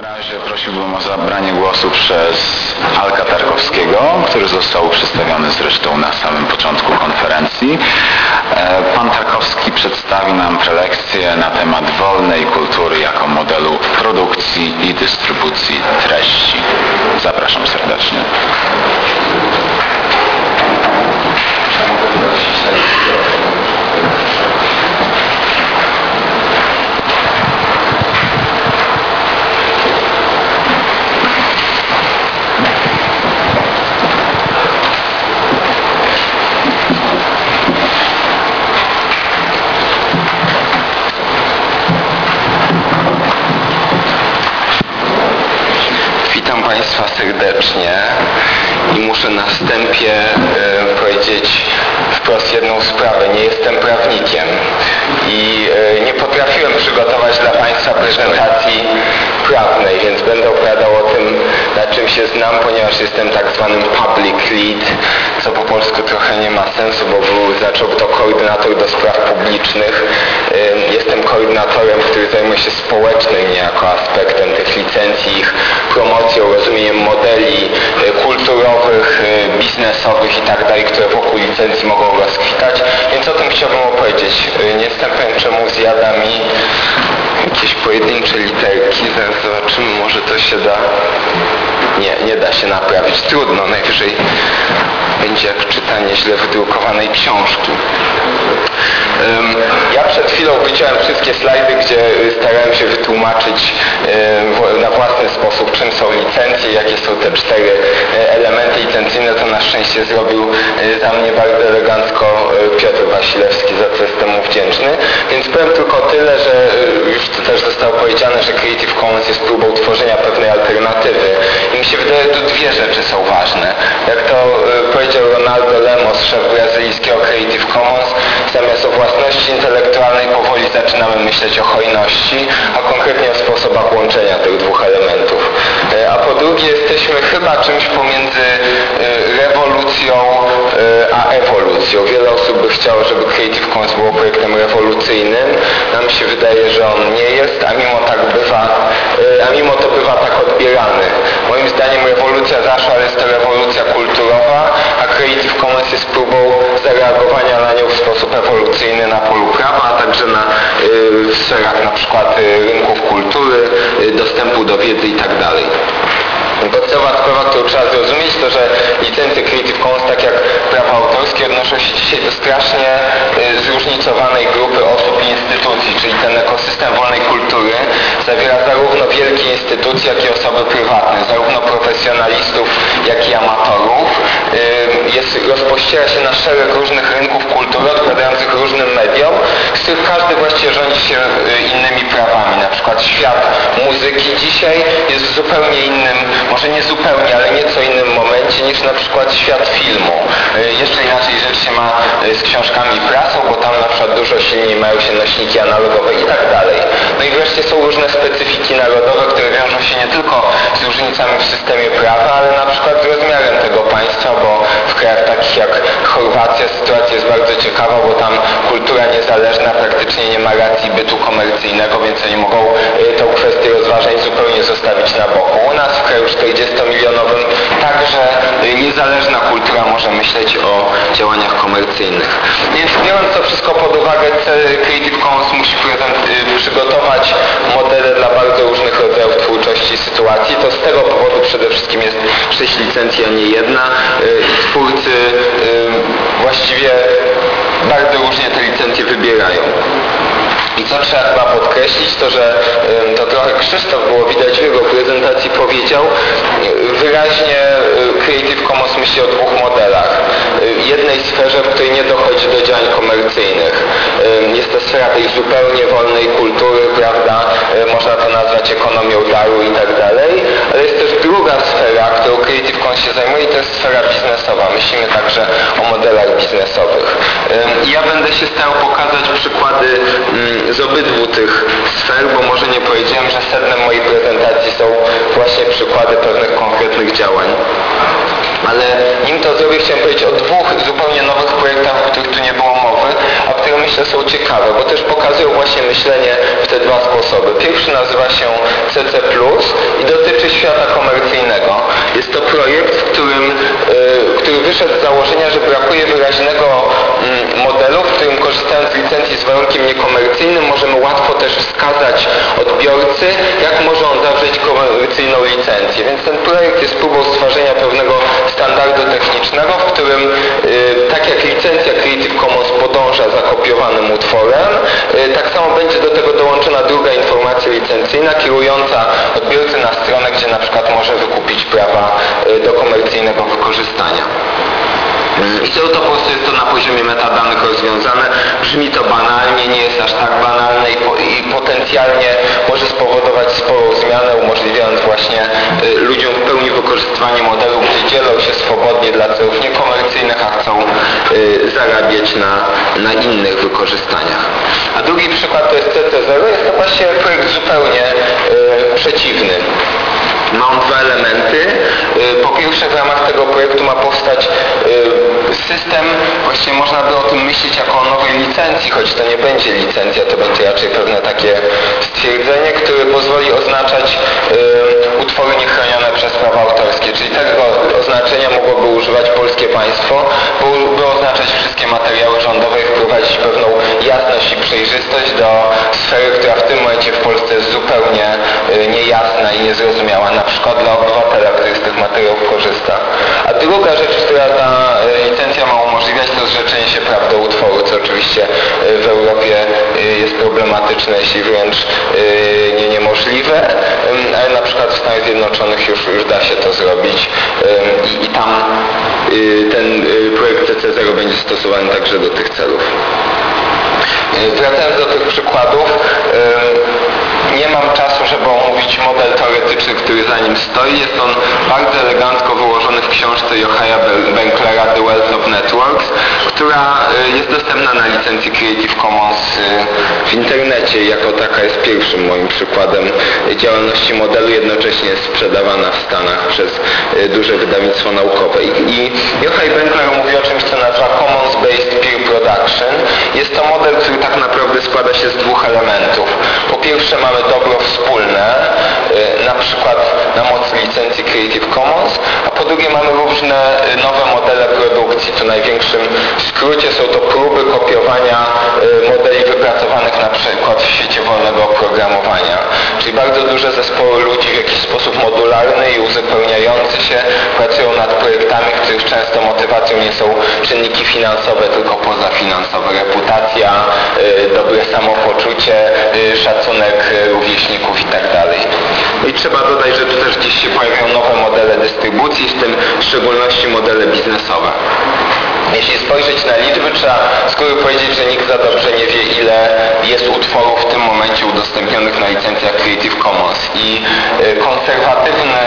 takim razie prosiłbym o zabranie głosu przez Alka Tarkowskiego, który został przedstawiony zresztą na samym początku konferencji. E, pan Tarkowski przedstawi nam prelekcję na temat wolnej kultury jako modelu produkcji i dystrybucji treści. Zapraszam serdecznie. Witam Państwa serdecznie i muszę na wstępie e, powiedzieć wprost jedną sprawę. Nie jestem prawnikiem i e, nie potrafiłem przygotować dla Państwa prezentacji prawnej, więc będę opowiadał o tym, na czym się znam, ponieważ jestem tak zwanym public lead, co po polsku trochę nie ma sensu, bo był, zaczął to koordynator do spraw publicznych. Jestem koordynatorem, który zajmuje się społecznym niejako aspektem tych licencji, ich promocją, rozumieniem modeli e, kulturowych, e, biznesowych i tak które wokół licencji mogą rozkwitać. Więc o tym chciałbym opowiedzieć. E, Nie jestem pewien, czemu zjada mi jakieś pojedyncze literki. Zaraz zobaczymy, może to się da. Nie, nie da się naprawić. Trudno, najwyżej będzie jak czytanie źle wydrukowanej książki. Ja przed chwilą wyciąłem wszystkie slajdy, gdzie y, starałem się wytłumaczyć y, na własny sposób, czym są licencje, jakie są te cztery y, elementy licencyjne. To na szczęście zrobił y, za mnie bardzo elegancko y, Piotr Wasilewski, za co jestem mu wdzięczny. Więc powiem tylko tyle, że już to też zostało powiedziane, że Creative Commons jest próbą tworzenia pewnej alternatywy. I mi się wydaje, że tu dwie rzeczy są ważne. Jak to y, powiedział Ronaldo Lemos, szef brazylijskiego Creative Commons, zamiast o własności intelektualnej powoli zaczynamy myśleć o hojności, a konkretnie o sposobach łączenia tych dwóch elementów. Y, A po drugie jesteśmy chyba czymś pomiędzy y, rewolucją a ewolucją. Wiele osób by chciało, żeby Creative Commons było projektem rewolucyjnym. Nam się wydaje, że on nie jest, a mimo tak bywa, a mimo to bywa tak odbierany. Moim zdaniem rewolucja zaszła, ale jest to rewolucja kulturowa, a Creative Commons jest próbą zareagowania na nią w sposób ewolucyjny na polu prawa, a także na, y, w sferach na przykład y, rynków kultury, y, dostępu do wiedzy i dalej. Podstawowa sprawa, którą trzeba zrozumieć, to że licencje Creative Commons, tak jak prawa autorskie, odnoszą się dzisiaj do strasznie zróżnicowanej grupy osób i instytucji, czyli ten ekosystem wolnej kultury zawiera zarówno wielkie instytucje, jak i osoby prywatne, zarówno profesjonalistów, jak i amatorów. Y, Jest, rozpościera się na szereg różnych rynków kultury, odpowiadających różnym mediom, z których każdy właściwie rządzi się y, innymi prawami. Na przykład świat muzyki dzisiaj jest w zupełnie innym, może nie zupełnie, ale nieco innym momencie niż na przykład świat filmu. Y, Jeszcze inaczej rzecz się ma y, z książkami i prasą, bo tam na przykład dużo silniej mają się nośniki analogowe i tak dalej. No i wreszcie są różne specyfiki narodowe, które wiążą się nie tylko z różnicami w systemie prawa, ale na przykład z rozmiarem tego państwa, bo w krajach takich jak Chorwacja sytuacja jest bardzo ciekawa, bo tam kultura niezależna praktycznie nie ma racji bytu komercyjnego, więc oni mogą y, tą kwestię rozważań zupełnie zostawić na boku. U nas w kraju 40-milionowym także niezależna kultura może myśleć o działaniach komercyjnych. Więc biorąc to wszystko pod uwagę, Creative Commons musi y, przygotować modele dla bardzo różnych rodzajów twórczości i sytuacji. To z tego powodu przede wszystkim jest sześć licencji, a nie jedna. Y, Twórcy y, właściwie bardzo różnie te licencje wybierają. I co trzeba chyba podkreślić, to że to trochę Krzysztof było widać w jego prezentacji powiedział, wyraźnie Creative Commons myśli o dwóch modelach. Jednej sferze, w której nie dochodzi do działań komercyjnych. Jest to sfera tej zupełnie wolnej kultury, prawda? Y, Można to nazwać ekonomią daru i tak dalej, ale jest też druga sfera, którą Creative Commons się zajmuje i to jest sfera biznesowa. Myślimy także o modelach biznesowych. Ja będę się starał pokazać przykłady mm, z obydwu tych sfer, bo może nie powiedziałem, że sednem mojej prezentacji są właśnie przykłady pewnych konkretnych działań. Ale nim to zrobię, chciałem powiedzieć o dwóch zupełnie nowych projektach, o których tu nie było mowy, a które myślę są ciekawe, bo też pokazują właśnie myślenie w te dwa sposoby. Pierwszy nazywa się CC+, i dotyczy świata komercyjnego. Jest to projekt, w którym, e, który wyszedł z założenia, że brakuje wyraźnego modelu, w którym korzystając z licencji z warunkiem niekomercyjnym możemy łatwo też wskazać odbiorcy, jak może on zawrzeć komercyjną licencję. Więc ten projekt jest próbą stworzenia pewnego standardu technicznego, w którym y, tak jak licencja Creative Commons podąża za kopiowanym utworem, y, tak samo będzie do tego dołączona druga informacja licencyjna kierująca odbiorcy na stronę, gdzie na przykład może wykupić prawa y, do komercyjnego wykorzystania. I to, to po prostu jest to na poziomie metadanych rozwiązane. Brzmi to banalnie, nie jest aż tak banalne i, po, i potencjalnie może spowodować sporą zmianę, umożliwiając właśnie y, ludziom w pełni wykorzystywanie modelu, gdzie dzielą się swobodnie dla celów niekomercyjnych, a chcą y, zarabiać na, na innych wykorzystaniach. A drugi przykład to jest CC0, jest to właśnie projekt zupełnie y, przeciwny. Ma on dwa elementy. Y, Po pierwsze w ramach tego projektu ma powstać system, właściwie można by o tym myśleć jako o nowej licencji, choć to nie będzie licencja, to będzie raczej pewne takie stwierdzenie, które pozwoli oznaczać y, utwory niechronione przez prawa autorskie. Czyli tego oznaczenia mogłoby używać polskie państwo, by oznaczać wszystkie materiały rządowe i wprowadzić pewną jasność i przejrzystość do sfery, która w tym momencie w Polsce jest zupełnie y, niejasna i niezrozumiała, na przykład dla obywatela, który z tych materiałów korzysta. A druga rzecz, która ta y, licencja ma umożliwiać, to zrzeczenie się praw do utworu, co oczywiście y, w Europie y, jest problematyczne, jeśli wręcz y, nie niemożliwe, ale na przykład w Stanach Zjednoczonych już, już da się to zrobić i, i tam ten projekt CC0 będzie stosowany także do tych celów. Wracając do tych przykładów, nie mam czasu, żeby omówić model teoretyczny, który za nim stoi. Jest on bardzo elegancko wyłożony w książce Jochaja Benklera The Wealth of Networks, która y, jest dostępna na licencji Creative Commons y, w internecie. Jako taka jest pierwszym moim przykładem działalności modelu, jednocześnie sprzedawana w Stanach przez y, duże wydawnictwo naukowe. I, Jochaj Benkler mówi o czymś, co nazywa Commons Based Peer Production. Jest to model, który tak naprawdę składa się z dwóch elementów. Po pierwsze mamy dobro wspólne, y, na przykład na mocy licencji Creative Commons, a po drugie mamy różne y, nowe modele produkcji. W największym skrócie są to próby kopiowania modeli wypracowanych na przykład w świecie wolnego oprogramowania. Czyli bardzo duże zespoły ludzi w jakiś sposób modularny i uzupełniający się pracują nad projektami, których często motywacją nie są czynniki finansowe, tylko pozafinansowe. Reputacja, y, dobre samopoczucie, y, szacunek y, rówieśników i tak i trzeba dodać, że tu też gdzieś się pojawiają nowe modele dystrybucji, w tym w szczególności modele biznesowe. Jeśli spojrzeć na liczby, trzeba z góry powiedzieć, że nikt za dobrze nie wie, ile jest utworów w tym momencie udostępnionych na licencjach Creative Commons. I y, konserwatywny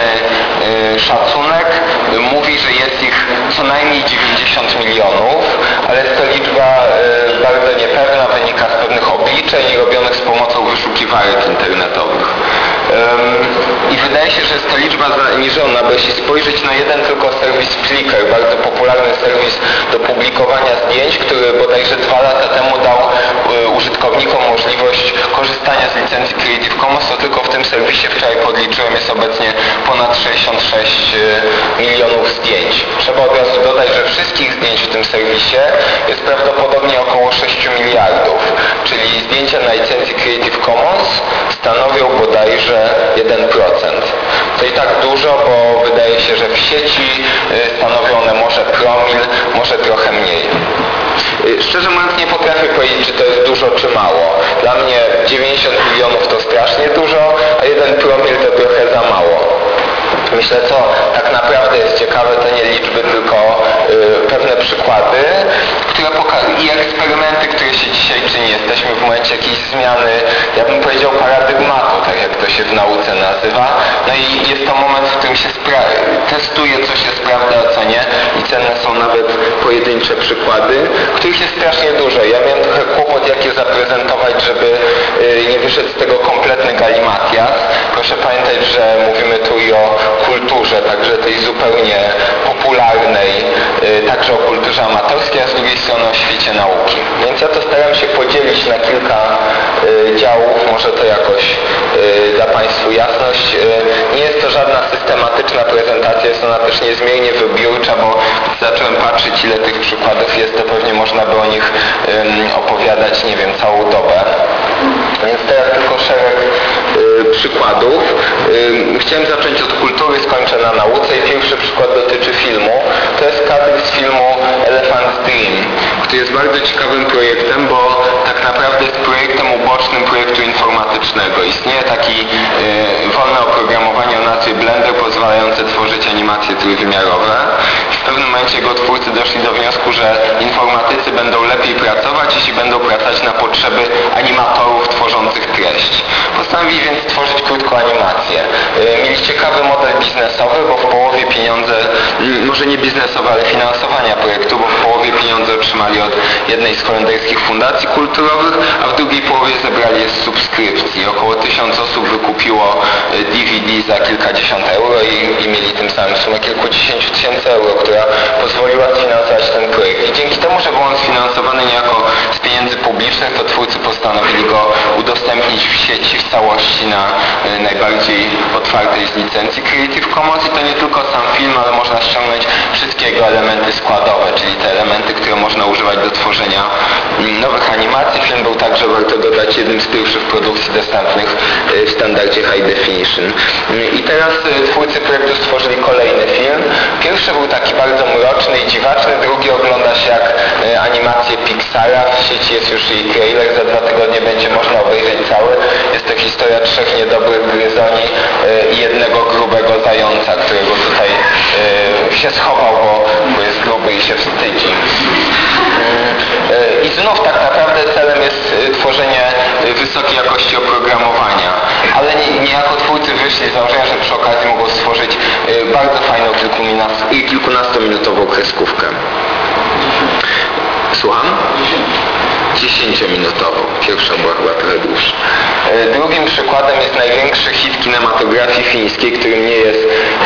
y, szacunek mówi, że jest ich co najmniej 90 milionów, ale jest to liczba y, bardzo niepewna, wynika z pewnych obliczeń robionych z pomocą wyszukiwarek internetowych. I wydaje się, że jest to liczba zaniżona, bo jeśli spojrzeć na jeden tylko serwis Flickr, bardzo popularny serwis do publikowania zdjęć, który bodajże dwa lata temu dał y, użytkownikom możliwość korzystania z licencji Creative Commons, to tylko w tym serwisie wczoraj podliczyłem jest obecnie ponad 66 y, milionów zdjęć. Trzeba od razu dodać, że wszystkich zdjęć w tym serwisie jest prawdopodobnie około 6 miliardów, czyli zdjęcia na licencji Creative Commons stanowią bodajże 1%. To i tak dużo, bo wydaje się, że w sieci y, stanowią one może promil, może trochę mniej. Y, Szczerze mówiąc nie potrafię powiedzieć, czy to jest dużo, czy mało. Dla mnie 90 milionów to strasznie dużo, a jeden promil to trochę za mało. Myślę, co tak naprawdę jest ciekawe, to nie liczby, tylko y, pewne przykłady które i eksperymenty, które się dzisiaj czyni. Jesteśmy w momencie jakiejś zmiany, ja bym powiedział paradygmatu, tak jak to się w nauce nazywa. No i jest to moment, w którym się testuje, co się sprawdza, a co nie. I cenne są nawet pojedyncze przykłady, których jest strasznie dużo. Ja miałem trochę kłopot, jak je zaprezentować, żeby y, nie wyszedł z tego kompletny galimatias. Proszę pamiętać, że mówimy tu i o kulturze, także tej zupełnie popularnej, y, także o kulturze amatorskiej, a z drugiej strony o świecie nauki. Więc ja to staram się podzielić na kilka y, działów, może to jakoś y, da Państwu jasność. Nie animacja jest ona też niezmiernie wybiórcza, bo zacząłem patrzeć ile tych przykładów jest, to pewnie można by o nich ym, opowiadać, nie wiem, całą dobę. Więc teraz tylko szereg y, przykładów. Chciałem zacząć od kultury, skończę na nauce i pierwszy przykład dotyczy filmu. To jest kadr z filmu Elephant Dream, który jest bardzo ciekawym projektem, bo tak naprawdę jest projektem ubocznym projektu informatycznego. Istnieje taki y, wolne oprogramowanie o nazwie Blender pozwalające tworzyć animacje trójwymiarowe. W pewnym momencie jego twórcy doszli do wniosku, że informatycy będą lepiej pracować, jeśli będą pracować na potrzeby animatorów tworzących treść. Postanowili więc stworzyć krótką animację. Y, Mieli ciekawy model biznesowy, bo w połowie pieniądze, mm, może nie biznesowe, ale finansowania projektu, bo w połowie pieniądze otrzymali od jednej z holenderskich fundacji kulturowych, a w drugiej połowie zebrali je z subskrypcji. Około tysiąc osób wykupiło y, DVD za kilkadziesiąt euro i, i mieli tym samym sumę kilkudziesięciu tysięcy euro, która pozwoliła sfinansować ten projekt. I dzięki temu, że był on sfinansowany niejako z pieniędzy publicznych, to twórcy postanowili go sieci w całości na y, najbardziej otwartej z licencji Creative Commons i to nie tylko sam film, ale można ściągnąć wszystkie jego elementy składowe, czyli te elementy, które można używać do tworzenia mm, nowych animacji. Film był także, warto dodać, jednym z pierwszych produkcji dostępnych y, w standardzie High Definition. Y, I teraz y, twórcy projektu stworzyli kolejny film. Pierwszy był taki bardzo mroczny i dziwaczny, drugi ogląda się jak animacje Pixara. W sieci jest już jej trailer, za dwa tygodnie będzie można obejrzeć cały. Jest to historia trzech niedobrych gryzoni y, i jednego grubego zająca, którego tutaj y, się schował, bo, jest gruby i się wstydzi. Y, I znów tak naprawdę celem jest tworzenie wysokiej jakości oprogramowania, ale nie- niejako twórcy wyszli z założenia, że przy okazji mogą stworzyć bardzo fajną kilkunastominutową kreskówkę. Słucham? 10-minutową. Pierwsza była chyba trochę dłuższa. E, Drugim przykładem jest największy hit kinematografii fińskiej, którym nie jest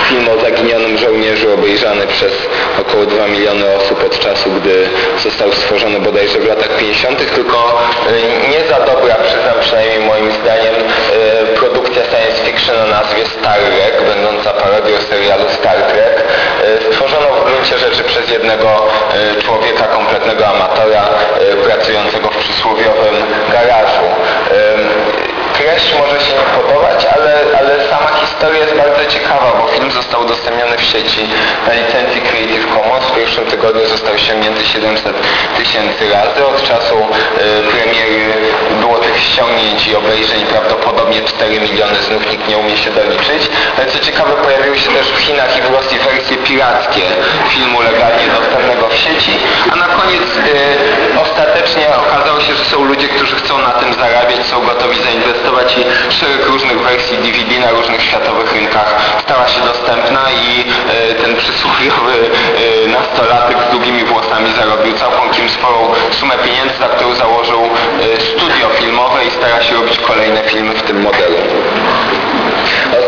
film o zaginionym żołnierzu obejrzany przez około 2 miliony osób od czasu, gdy został stworzony bodajże w latach 50., tylko e, nie za dobra, przyznam przynajmniej moim zdaniem, e, produkcja science fiction o nazwie Star Trek, będąca parodią serialu Star Trek, e, stworzoną w gruncie rzeczy przez jednego człowieka, kompletnego amatora, pracującego w przysłowiowym garażu. Treść może się podobać, ale, ale sama historia jest bardzo ciekawa, bo film został udostępniony w sieci na licencji Creative Commons. W pierwszym tygodniu został ściągnięty 700 tysięcy razy. Od czasu e, premiery było tych ściągnięć i obejrzeń prawdopodobnie 4 miliony, znów nikt nie umie się doliczyć. Ale co ciekawe, pojawiły się też w Chinach i w Rosji wersje pirackie filmu legalnie dostępnego w sieci, a na koniec e, ostatecznie okazało się, że są ludzie, którzy chcą na tym zarabiać, są gotowi zainwestować i szereg różnych wersji DVD na różnych światowych rynkach stała się dostępna i e, ten przysłowiowy e, nastolatek z długimi włosami zarobił całkiem sporą sumę pieniędzy, za którą założył e, studio filmowe i stara się robić kolejne filmy w tym modelu.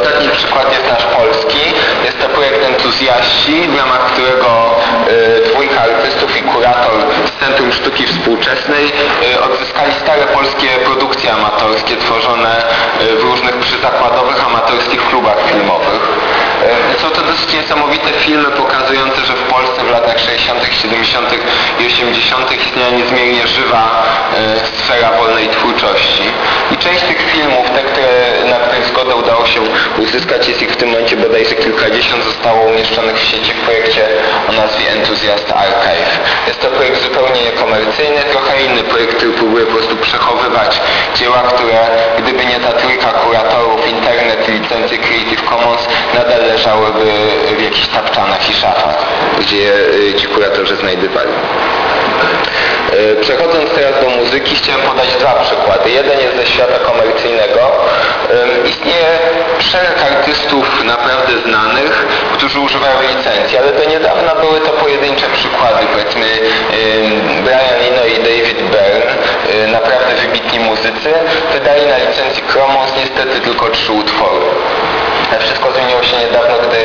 Ostatni przykład jest nasz polski. Jest to projekt Entuzjaści, w ramach którego y, dwójka artystów i kurator z Centrum Sztuki Współczesnej y, odzyskali stare polskie produkcje amatorskie tworzone y, w różnych przyzakładowych amatorskich klubach filmowych. Y, Są to dosyć niesamowite filmy pokazujące, że w Polsce w latach 60., 70. i 80. istniała niezmiernie żywa y, sfera wolnej twórczości. I część tych filmów, te, które, na których zgodę udało się uzyskać, jest ich w tym momencie bodajże kilkadziesiąt, zostało umieszczonych w sieci w projekcie o nazwie Enthusiast Archive. Jest to projekt zupełnie niekomercyjny, trochę inny projekt, który próbuje po prostu przechowywać dzieła, które gdyby nie ta trójka kuratorów, licencje Creative Commons, nadal leżałyby w jakichś tapczanach i szafach, gdzie y, ci kuratorzy znajdywali. E, Przechodząc teraz do muzyki, chciałem podać dwa przykłady. Jeden jest ze świata komercyjnego. Istnieje szereg artystów naprawdę znanych, którzy używają licencji, ale do niedawna były to pojedyncze przykłady. Powiedzmy Brian Eno i David Byrne, e, naprawdę wybitni muzycy, wydali na licencji Chromos niestety tylko trzy utwory. Wszystko zmieniło się niedawno, gdy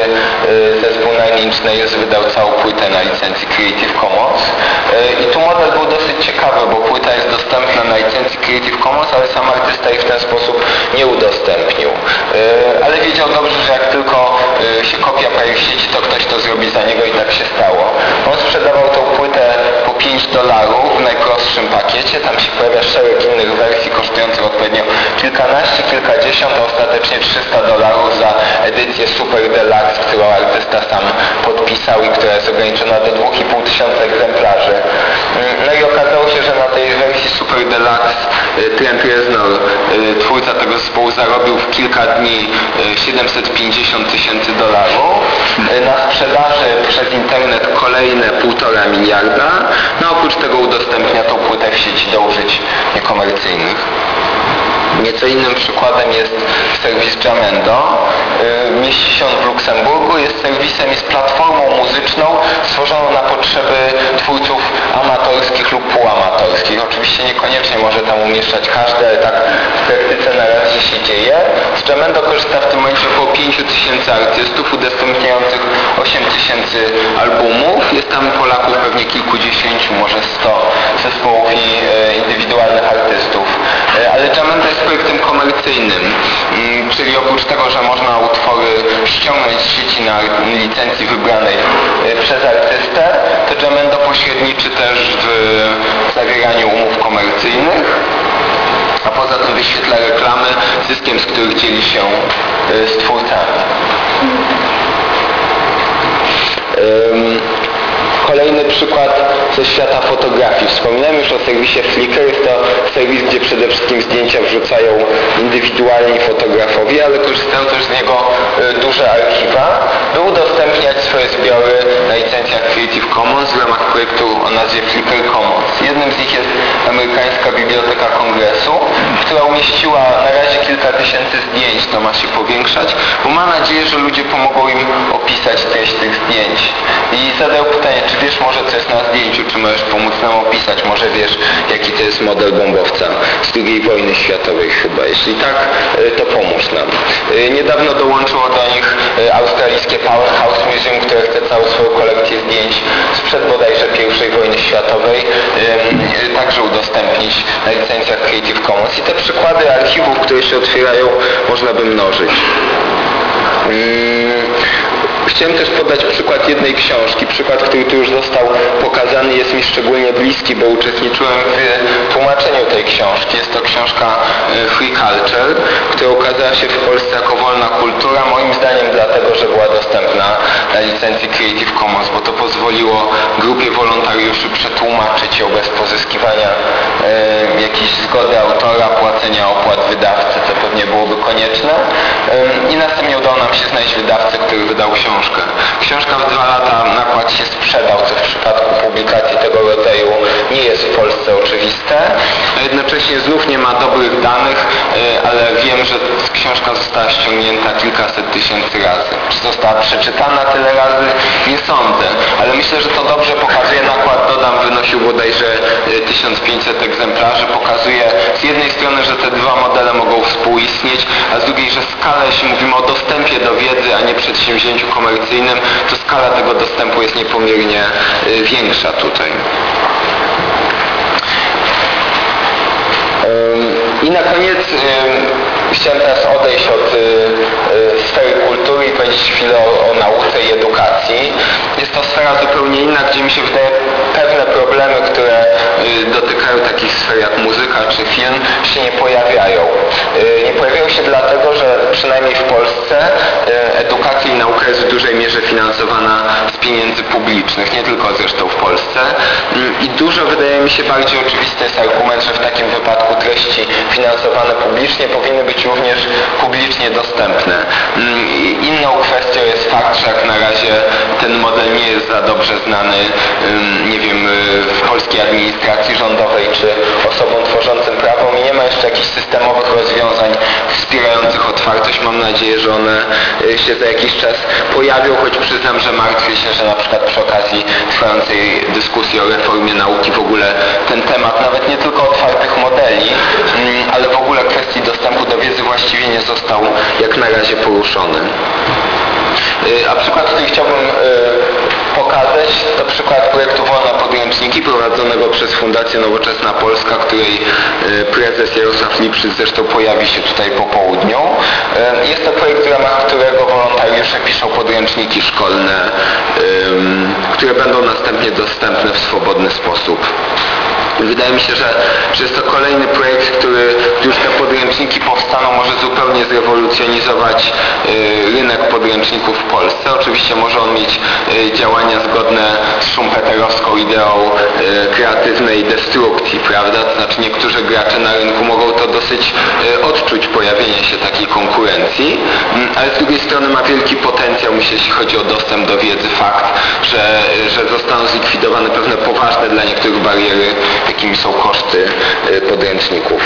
y, zespół Nine Inch Nails wydał całą płytę na licencji Creative Commons y, i tu model był dosyć ciekawy, bo płyta jest dostępna na licencji Creative Commons, ale sam artysta jej w ten sposób nie udostępnił. Y, ale wiedział dobrze, że jak tylko się kopia pojawi w sieci, to ktoś to zrobi za niego i tak się stało. On sprzedawał tą płytę po 5 dolarów w najprostszym pakiecie, tam się pojawia szereg innych wersji kosztujących odpowiednio kilkanaście, kilkadziesiąt, a ostatecznie 300 dolarów za edycję Super Deluxe, którą artysta sam podpisał i która jest ograniczona do 2,5 tysiąca egzemplarzy. Mm, No i okazało się, że na tej wersji Super Deluxe y, Trent Reznor, y, twórca tego zespołu, zarobił w kilka dni y, 750 tysięcy dolarów. Y, Na sprzedaży przez internet kolejne półtora miliarda. No oprócz tego udostępnia tą płytę w sieci do użyć niekomercyjnych. Nieco innym przykładem jest serwis Jamendo. Y, Mieści się on w Luksemburgu, jest serwisem, jest platformą muzyczną stworzoną na potrzeby twórców amatorskich lub półamatorskich. Oczywiście niekoniecznie może tam umieszczać każdy, ale tak w praktyce na razie się dzieje. Z Jamendo korzysta w tym momencie około 5 tysięcy artystów udostępniających 8 tysięcy albumów. Jest tam Polaków pewnie kilkudziesięciu, może 100 zespołów i e, indywidualnych artystów. E, Ale Jamendo jest projektem komercyjnym, mm, czyli oprócz tego, że można utwory ściągnąć z sieci na licencji wybranej e, przez artystę, to Jamendo pośredniczy też w zawieraniu umów komercyjnych, a poza tym wyświetla reklamy, zyskiem z których dzieli się e, z twórcami. Ym, Kolejny przykład ze świata fotografii. Wspominałem już o serwisie Flickr. To serwis, gdzie przede wszystkim zdjęcia wrzucają indywidualni fotografowie, ale korzystają też z niego y, duże archiwa, by udostępniać swoje zbiory na licencjach Creative Commons w ramach projektu o nazwie Flickr Commons. Jednym z nich jest amerykańska Biblioteka Kongresu, która umieściła na razie kilka tysięcy zdjęć, to ma się powiększać, bo ma nadzieję, że ludzie pomogą im opisać treść tych zdjęć. I zadał pytanie, czy wiesz może co jest na zdjęciu, czy możesz pomóc nam opisać, może wiesz jaki to jest model bombowca z II wojny światowej chyba. Jeśli tak, y, to pomóż nam. Y, Niedawno dołączyło do nich y, australijskie Powerhouse Museum, które chce całą swoją kolekcję zdjęć sprzed bodajże I wojny światowej także udostępnić na licencjach Creative Commons. I te przykłady archiwów, które się otwierają, można by mnożyć. Chciałem też podać przykład jednej książki, przykład, który tu już został pokazany, jest mi szczególnie bliski, bo uczestniczyłem w tłumaczeniu tej książki. Jest to książka e, Free Culture, która ukazała się w Polsce jako wolna kultura, moim zdaniem dlatego, że była dostępna na licencji Creative Commons, bo to pozwoliło grupie wolontariuszy przetłumaczyć ją bez pozyskiwania e, jakiejś zgody autora, płacenia opłat wydawcy, co pewnie byłoby konieczne. I następnie udało nam się znaleźć wydawcę, który wydał książkę. Książka w dwa lata nakład się sprzedał, co w przypadku publikacji tego rodzaju nie jest w Polsce oczywiste. A jednocześnie znów nie ma dobrych danych, y, ale wiem, że książka została ściągnięta kilkaset tysięcy razy. Czy została przeczytana tyle razy? Nie sądzę, ale myślę, że to dobrze pokazuje nakład, dodam, wynosił bodajże y, 1500 egzemplarzy. Pokazuje z jednej strony, że te dwa modele mogą współistnieć, a z drugiej, że skala, jeśli mówimy o dostępie do wiedzy, a nie przedsięwzięciu komercyjnym, to skala tego dostępu jest niepomiernie y, większa tutaj. Ym, I na koniec ym, chciałem teraz odejść od y, y, sfery kultury i powiedzieć chwilę o, o nauce i edukacji. Jest to sfera zupełnie inna, gdzie mi się wydaje pewne problemy, które y, dotykają takich sfer jak muzyka czy film, się nie pojawiają. Y, Nie pojawiają się dlatego, że przynajmniej w Polsce y, edukacja i nauka jest w dużej mierze finansowana z pieniędzy publicznych, nie tylko zresztą w Polsce. Mm, I dużo wydaje mi się bardziej oczywisty jest argument, że w takim wypadku treści finansowane publicznie powinny być również publicznie dostępne. Mm, Inną kwestią jest fakt, że jak na razie ten model nie jest za dobrze znany, nie wiem, w polskiej administracji rządowej czy osobom tworzącym prawo i nie ma jakichś systemowych rozwiązań wspierających otwartość. Mam nadzieję, że one y, się za jakiś czas pojawią, choć przyznam, że martwię się, że na przykład przy okazji trwającej dyskusji o reformie nauki w ogóle ten temat, nawet nie tylko otwartych modeli, mm, ale w ogóle kwestii dostępu do wiedzy właściwie nie został jak na razie poruszony. Y, A przykład, który chciałbym y, pokazać, to przykład projektu Wolne Podręczniki prowadzonego przez Fundację Nowoczesna Polska, której y, prezes Jarosław Lipszyc zresztą pojawi się tutaj po południu. Y, Jest to projekt, w ramach którego wolontariusze piszą podręczniki szkolne, które będą następnie dostępne w swobodny sposób Wydaje mi się, że, że jest to kolejny projekt, który już te podręczniki powstaną, może zupełnie zrewolucjonizować y, rynek podręczników w Polsce. Oczywiście może on mieć y, ideą y, kreatywnej destrukcji, prawda? To znaczy niektórzy gracze na rynku mogą to dosyć y, odczuć pojawienie się takiej konkurencji, mm, ale z drugiej strony ma wielki potencjał, myślę, jeśli chodzi o dostęp do wiedzy, fakt, że, że zostaną zlikwidowane pewne poważne dla niektórych bariery, jakimi są koszty y, podręczników.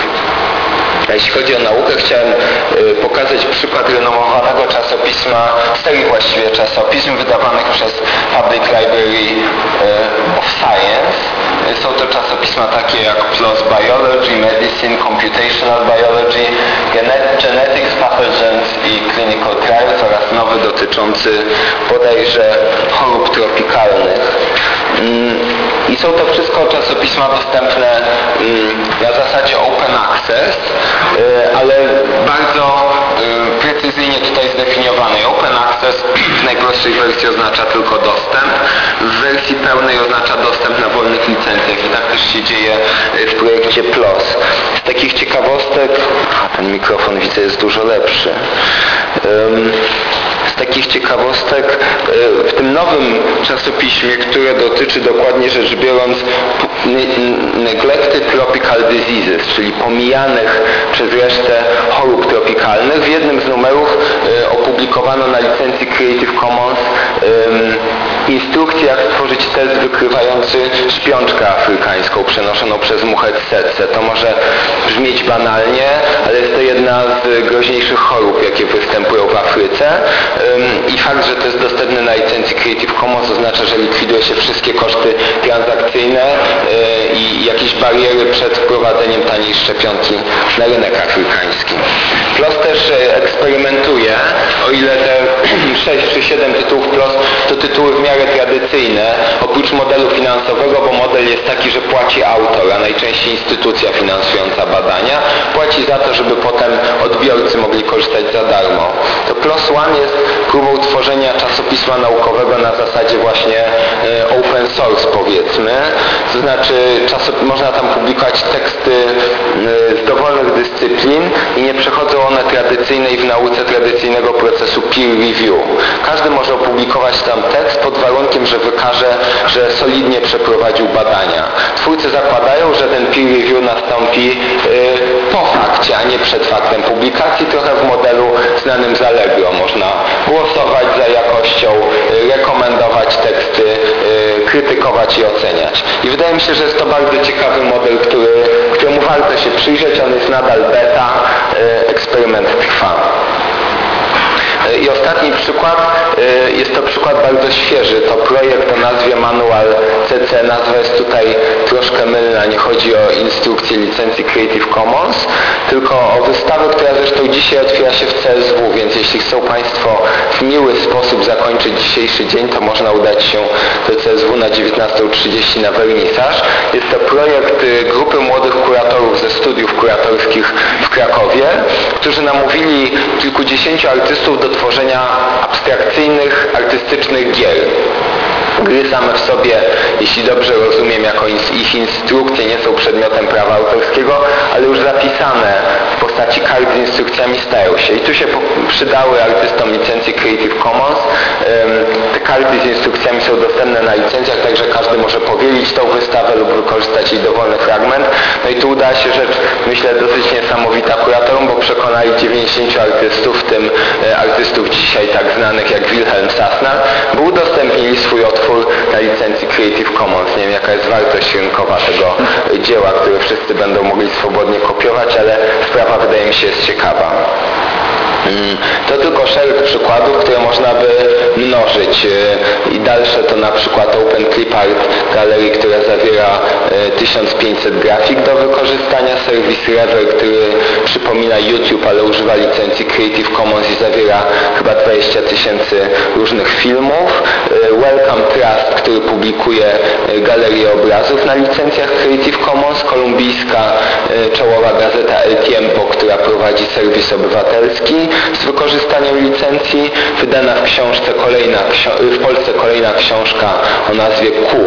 Jeśli chodzi o naukę, chciałem y, pokazać przykład renomowanego czasopisma, serii właściwie czasopism wydawanych przez Public Library y, of Science. Są to czasopisma takie jak PLOS Biology, Medicine, Computational Biology, Gene- Genetics, Pathogens i Clinical Trials oraz nowy dotyczący bodajże chorób tropikalnych. I są to wszystko czasopisma dostępne mm, na zasadzie open access, y, ale bardzo y, precyzyjnie tutaj zdefiniowane. Open access w najprostszej wersji oznacza tylko dostęp, w wersji pełnej oznacza dostęp na wolnych licencjach i tak też się dzieje y, w projekcie PLOS. Z takich ciekawostek, ten mikrofon widzę jest dużo lepszy. Z takich ciekawostek y, w tym nowym czasopiśmie, które dotyczy dokładnie rzecz biorąc neglected tropical diseases, czyli pomijanych przez resztę chorób tropikalnych, w jednym z numerów y, opublikowano na licencji Creative Commons ym, instrukcję jak stworzyć test wykrywający szpiączkę afrykańską przenoszoną przez muchę tsetse. To może brzmieć banalnie, ale jest to jedna z groźniejszych chorób, jakie występują w Afryce. I fakt, że to jest dostępne na licencji Creative Commons oznacza, że likwiduje się wszystkie koszty transakcyjne y, i jakieś bariery przed wprowadzeniem taniej szczepionki na rynek afrykański. PLOS też e, eksperymentuje, o ile te 6 czy 7 tytułów PLOS to tytuły w miarę tradycyjne, oprócz modelu finansowego, bo model jest taki, że płaci autor, a najczęściej instytucja finansująca badania, płaci za to, żeby potem odbiorcy mogli korzystać za darmo. To PLOS ONE jest próbą tworzenia czasopisma naukowego na zasadzie właśnie e, open source powiedzmy, to znaczy można tam publikować teksty e, z dowolnych dyscyplin i nie przechodzą one tradycyjnej w nauce tradycyjnego procesu peer review. Każdy może opublikować tam tekst pod warunkiem, że wykaże, że solidnie przeprowadził badania. Twórcy zakładają, że ten peer review nastąpi e, po fakcie, a nie przed faktem publikacji, trochę w modelu znanym z. Można głosować za jakością, e, rekomendować teksty, e, krytykować i oceniać. I wydaje mi się, że jest to bardzo ciekawy model, który, któremu warto się przyjrzeć. On jest nadal beta, e, eksperyment trwa. E, I ostatni przykład, e, jest to przykład bardzo świeży, to projekt o nazwie Manual CC, nazwa jest tutaj troszkę mylna, nie chodzi o instrukcję licencji Creative Commons, tylko o wystawę, która zresztą dzisiaj otwiera się w CSW, więc jeśli chcą Państwo w miły sposób zakończyć dzisiejszy dzień, to można udać się do CSW na 19.30 na wernisaż. Jest to projekt y, grupy młodych kuratorów ze studiów kuratorskich w Krakowie, którzy namówili kilkudziesięciu artystów do tworzenia abstrakcyjnych, artystycznych gier. Gry same w sobie, jeśli dobrze rozumiem, jako ich instrukcje nie są przedmiotem prawa autorskiego, ale już zapisane w postaci kart z instrukcjami stają się. I tu się przydały artystom licencji Creative Commons. Te karty z instrukcjami są dostępne na licencjach, także każdy może powielić tą wystawę lub wykorzystać jej dowolny fragment. No i tu uda się rzecz, myślę, dosyć niesamowita kuratorom, bo przekonali 90 artystów, w tym e, artystów dzisiaj tak znanych jak Wilhelm Sassner, by udostępnili swój otwór na licencji Creative Commons. Nie wiem jaka jest wartość rynkowa tego dzieła, które wszyscy będą mogli swobodnie kopiować, ale sprawa wydaje mi się jest ciekawa. To tylko szereg przykładów, które można by mnożyć. E, i dalsze to na przykład Open Clip Art galerii, która zawiera e, 1500 grafik do wykorzystania, serwis Rever, który przypomina YouTube, ale używa licencji Creative Commons i zawiera chyba 20 tysięcy różnych filmów, e, Welcome Trust, który publikuje e, galerię obrazów na licencjach Creative Commons, kolumbijska e, czołowa gazeta El Tiempo, która prowadzi serwis obywatelski z wykorzystaniem licencji, wydana w książce kolejna, w Polsce kolejna książka o nazwie Q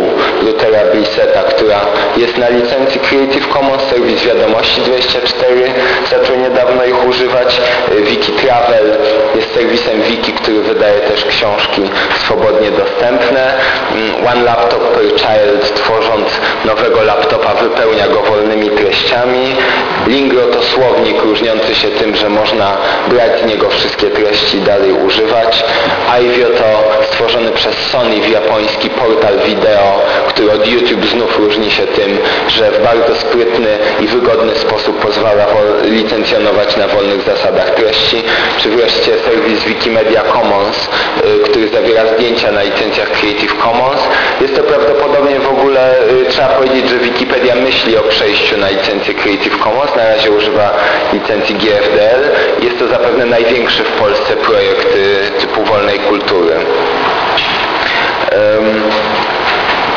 Luthera Brissetta, która jest na licencji Creative Commons, serwis wiadomości 24 zaczął niedawno ich używać. Y, Wiki Travel jest serwisem wiki, który wydaje też książki swobodnie dostępne. Mm, One Laptop per Child tworząc nowego laptopa wypełnia go wolnymi treściami. Lingro to słownik różniący się tym, że można brać z niego wszystkie treści i dalej używać. Ivio to stworzony przez Sony w japoński portal wideo, który od YouTube znów różni się tym, że w bardzo sprytny i wygodny sposób pozwala licencjonować na wolnych zasadach treści, czy wreszcie serwis Wikimedia Commons, y, który zawiera zdjęcia na licencjach Creative Commons. Jest to prawdopodobnie w ogóle, y, trzeba powiedzieć, że Wikipedia myśli o przejściu na licencję Creative Commons, na razie używa licencji GFDL. Jest to zapewne największy w Polsce projekt y, typu wolnej kultury.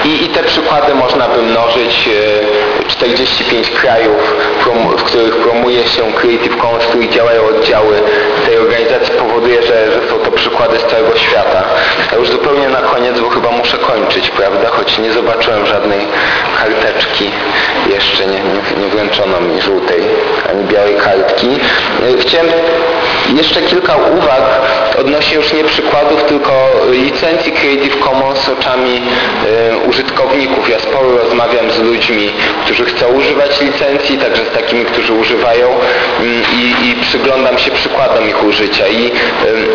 I, I te przykłady można by mnożyć. e, 45 krajów, w których promuje się Creative Commons, których działają oddziały tej organizacji powoduje, że, że są to przykłady z całego świata. A już zupełnie na koniec, bo chyba muszę kończyć, prawda? Choć nie zobaczyłem żadnej karteczki jeszcze, nie, nie, nie wręczono mi żółtej ani białej kartki. E, Chciałem jeszcze kilka uwag odnośnie już nie przykładów, tylko licencji Creative Commons oczami e, użytkowników. Ja sporo rozmawiam z ludźmi, którzy chcą używać licencji, także z takimi, którzy używają mm, i, i przyglądam się przykładom ich użycia i, em,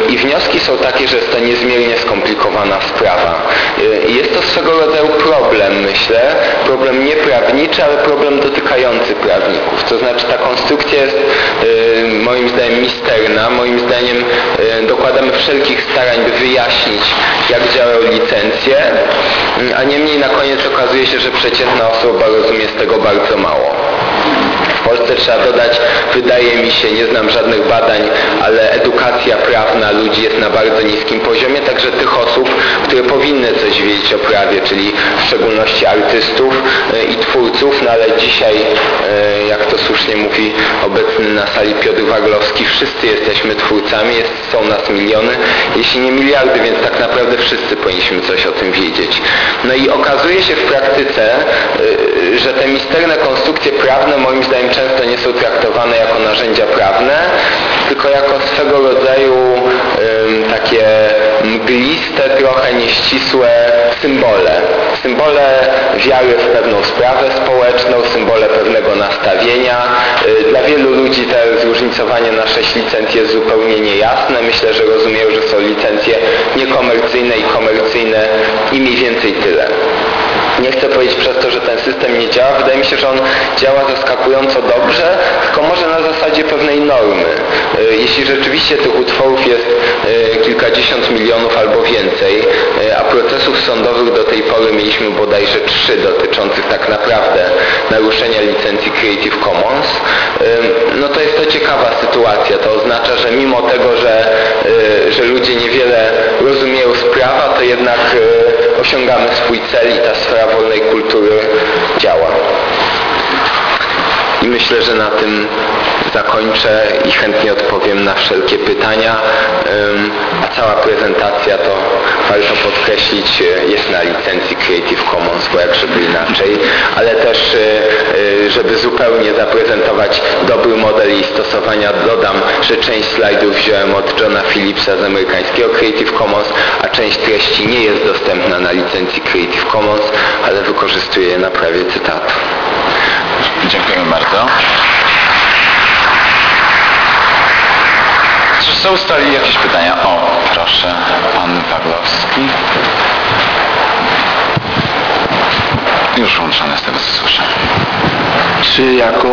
i wnioski są takie, że jest to niezmiernie skomplikowana sprawa. E, jest to swego rodzaju problem, myślę, problem nie ale problem dotykający prawników. To znaczy ta konstrukcja jest e, moim zdaniem misterna, moim zdaniem e, dokładamy wszelkich starań, by wyjaśnić, jak działają licencje, mm, a niemniej na koniec okazuje się, że przeciętna osoba rozumie z tego bardzo mało. Polsce trzeba dodać, wydaje mi się, nie znam żadnych badań, ale edukacja prawna ludzi jest na bardzo niskim poziomie, także tych osób, które powinny coś wiedzieć o prawie, czyli w szczególności artystów e, i twórców, no ale dzisiaj, e, jak to słusznie mówi obecny na sali Piotr Waglowski, wszyscy jesteśmy twórcami, jest, są nas miliony, jeśli nie miliardy, więc tak naprawdę wszyscy powinniśmy coś o tym wiedzieć. No i okazuje się w praktyce, y, że te misterne konstrukcje prawne moim zdaniem często nie są traktowane jako narzędzia prawne, tylko jako swego rodzaju takie mgliste, trochę nieścisłe symbole. Symbole wiary w pewną sprawę społeczną, symbole pewnego nastawienia. Y, Dla wielu ludzi to zróżnicowanie na sześć licencji jest zupełnie niejasne. Myślę, że rozumieją, że są licencje niekomercyjne i komercyjne i mniej więcej tyle. Nie chcę powiedzieć przez to, że ten system nie działa. Wydaje mi się, że on działa zaskakująco dobrze, tylko może na zasadzie pewnej normy. E, Jeśli rzeczywiście tych utworów jest e, kilkadziesiąt milionów albo więcej, e, a procesów sądowych do tej pory mieliśmy bodajże trzy dotyczących tak naprawdę naruszenia licencji Creative Commons, no to jest to ciekawa sytuacja. To oznacza, że mimo tego, że, że ludzie niewiele rozumieją z prawa, to jednak e, osiągamy swój cel i ta sfera wolnej kultury działa. Myślę, że na tym zakończę i chętnie odpowiem na wszelkie pytania. A cała prezentacja to warto podkreślić e, jest na licencji Creative Commons, bo jak żeby inaczej, ale też e, e, żeby zupełnie zaprezentować dobry model i stosowania dodam, że część slajdów wziąłem od Johna Phillipsa z amerykańskiego Creative Commons, a część treści nie jest dostępna na licencji Creative Commons, ale wykorzystuję je na prawie cytatu. Dziękujemy bardzo. Czy są ustali jakieś pytania? O, proszę, pan Pawlowski. Już włączone z tego co słyszę. Czy jako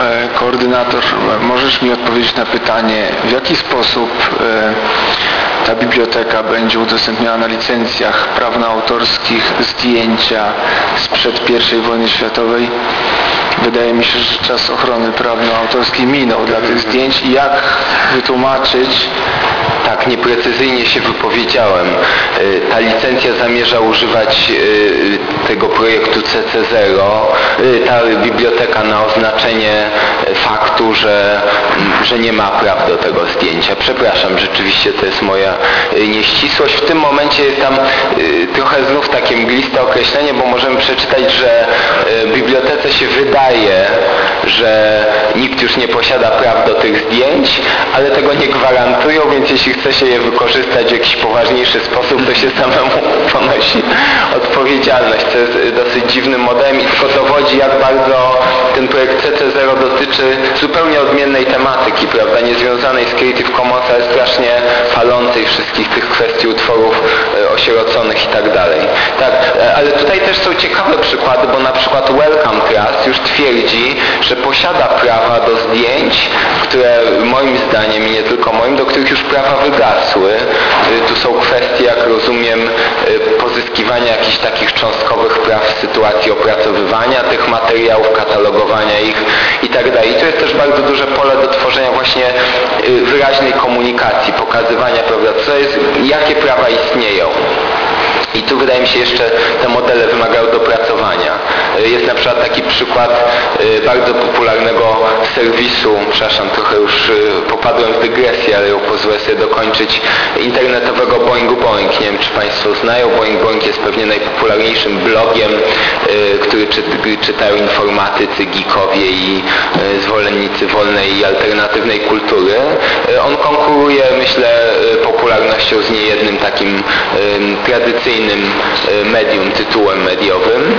e, koordynator możesz mi odpowiedzieć na pytanie, w jaki sposób e, ta biblioteka będzie udostępniała na licencjach prawnoautorskich zdjęcia sprzed I wojny światowej? Wydaje mi się, że czas ochrony prawno-autorskiej minął dla tych zdjęć i jak wytłumaczyć tak nieprecyzyjnie się wypowiedziałem. Y, Ta licencja zamierza używać y, tego projektu CC0, y, ta biblioteka na oznaczenie faktu, że, że nie ma praw do tego zdjęcia. Przepraszam, rzeczywiście to jest moja nieścisłość. W tym momencie jest tam trochę znów takie mgliste określenie, bo możemy przeczytać, że bibliotece się wydaje, że nikt już nie posiada praw do tych zdjęć, ale tego nie gwarantują, więc jeśli chce się je wykorzystać w jakiś poważniejszy sposób, to się samemu ponosi odpowiedzialność, co jest y, dosyć dziwnym modelem i tylko dowodzi, jak bardzo ten projekt CC0 dotyczy zupełnie odmiennej tematyki, prawda, niezwiązanej z Creative Commons, ale strasznie palącej wszystkich tych kwestii utworów y, osieroconych i tak dalej. Tak, e, ale tutaj też są ciekawe przykłady, bo na przykład Welcome Trust już twierdzi, że posiada prawa do zdjęć, które moim zdaniem i nie tylko moim, do których już prawa wygasły. Y, Tu są kwestie, jak rozumiem, pozyskiwania jakichś takich cząstkowych praw w sytuacji opracowywania tych materiałów, katalogowania ich i tak. I tu jest też bardzo duże pole do tworzenia właśnie wyraźnej komunikacji, pokazywania, prawda, co jest, jakie prawa istnieją. I tu wydaje mi się jeszcze te modele wymagają dopracowania. Jest na przykład taki przykład y, bardzo popularnego serwisu, przepraszam, trochę już y, popadłem w dygresję, ale ją pozwolę sobie dokończyć, internetowego Boing Boing. Nie wiem, czy Państwo znają. Boing Boing jest pewnie najpopularniejszym blogiem, y, który czy, czytają informatycy, geekowie i zwolennicy wolnej i alternatywnej kultury. On konkuruje, myślę, ¿verdad? Popularnością z niejednym takim ym, tradycyjnym medium, tytułem mediowym.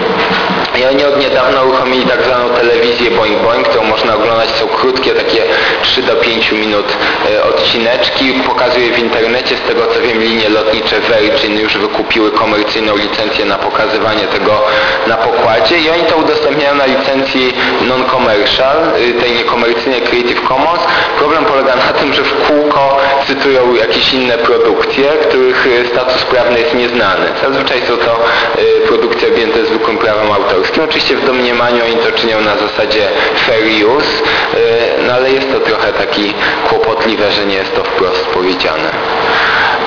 I oni od niedawna uruchomili tak zwaną telewizję Boing Boing, którą można oglądać, są krótkie, takie 3 do 5 minut y, odcineczki. Pokazuje w internecie, z tego co wiem, linie lotnicze Virgin już wykupiły komercyjną licencję na pokazywanie tego na pokładzie i oni to udostępniają na licencji non-commercial, y, tej niekomercyjnej Creative Commons. Problem polega na tym, że w kółko cytują jakieś inne produkcje, których y, status prawny jest nieznany. Zazwyczaj są to y, produkcje objęte zwykłym prawem autorskim. Oczywiście w domniemaniu oni to czynią na zasadzie fair use, y, no ale jest to trochę taki kłopotliwe, że nie jest to wprost powiedziane.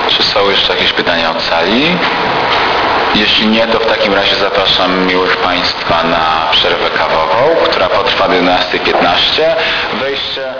Czy są jeszcze jakieś pytania od sali? Jeśli nie, to w takim razie zapraszam miłych Państwa na przerwę kawową, która potrwa do 11.15. Wejście.